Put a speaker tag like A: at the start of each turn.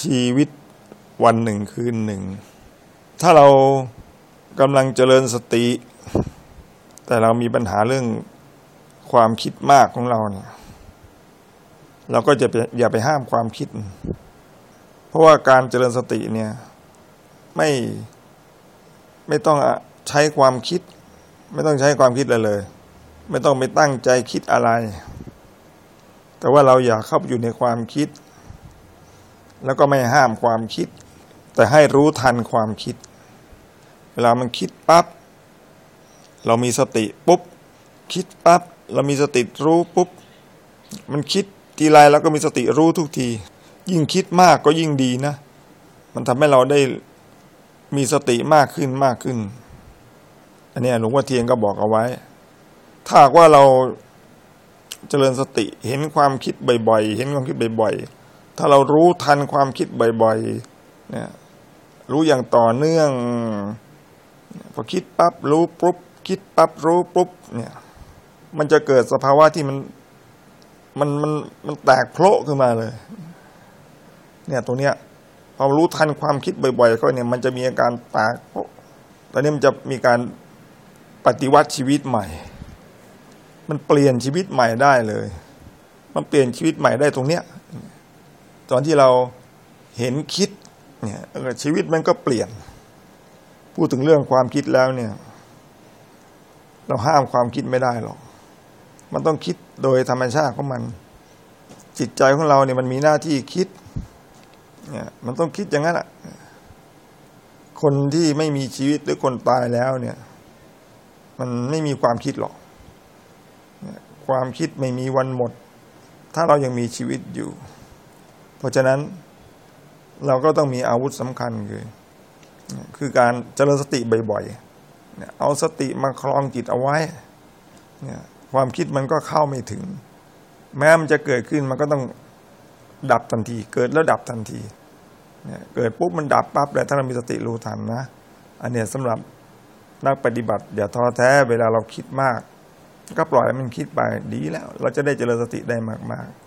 A: ชีวิตวันหนึ่งคืนหนึ่ง ถ้าเรากำลังเจริญสติ แต่เรามีปัญหาเรื่องความคิดมากของเราเนี่ย เราก็จะอย่าไปห้ามความคิด เพราะว่าการเจริญสติเนี่ย ไม่ไม่ต้องใช้ความคิด ไม่ต้องใช้ความคิดเลยเลย ไม่ต้องไปตั้งใจคิดอะไร แต่ว่าเราอยากเข้าไปอยู่ในความคิด แล้วก็ไม่ห้ามความคิด แต่ให้รู้ทันความคิด เวลามันคิดปั๊บเรามีสติปุ๊บ คิดปั๊บเรามีสติรู้ปุ๊บ มันคิดทีไรเราก็มีสติรู้ทุกที ยิ่งคิดมากก็ยิ่งดีนะ มันทำให้เราได้มีสติมากขึ้นมากขึ้น อันนี้หลวงพ่อเทียนก็บอกเอาไว้ ถ้าว่าเราเจริญสติเห็นความคิดบ่อยๆ เห็นความคิดบ่อยๆ ถ้าเรารู้ทันความคิดบ่อยๆเนี่ยรู้อย่างต่อเนื่องพอคิดปั๊บรู้ปุ๊บคิดปั๊บรู้ปุ๊บเนี่ย มันจะเกิดสภาวะที่มันมันมันมันแตกโผล่ขึ้นมาเลย เนี่ยตัวเนี้ยพอรู้ทันความคิดบ่อยๆก็เนี่ยมันจะมีอาการแตกโผล่ตอนนี้มันจะมีการปฏิวัติชีวิตใหม่ มันเปลี่ยนชีวิตใหม่ได้เลย มันเปลี่ยนชีวิตใหม่ได้ตรงเนี้ย ตอนที่เราเห็นคิดเนี่ยชีวิตมันก็เปลี่ยน พูดถึงเรื่องความคิดแล้วเนี่ย เราห้ามความคิดไม่ได้หรอก มันต้องคิดโดยธรรมชาติของมัน จิตใจของเราเนี่ยมันมีหน้าที่คิดเนี่ยมันต้องคิดอย่างนั้นอะคนที่ไม่มีชีวิตหรือคนตายแล้วเนี่ย มันไม่มีความคิดหรอก ความคิดไม่มีวันหมด ถ้าเรายังมีชีวิตอยู่ เพราะฉะนั้นเราก็ต้องมีอาวุธสำคัญคือ คือการเจริญสติบ่อยๆเอาสติมาคลองจิตเอาไว้ความคิดมันก็เข้าไม่ถึง แม้มันจะเกิดขึ้นมันก็ต้องดับทันที เกิดแล้วดับทันทีเนี่ยเกิดปุ๊บมันดับปั๊บเลยถ้าเรามีสติรู้ทันนะ อันเนี้ยสำหรับนักปฏิบัติอย่าท้อแท้เวลาเราคิดมาก ก็ปล่อยมันคิดไปดีแล้ว เราจะได้เจริญสติได้มาก ๆ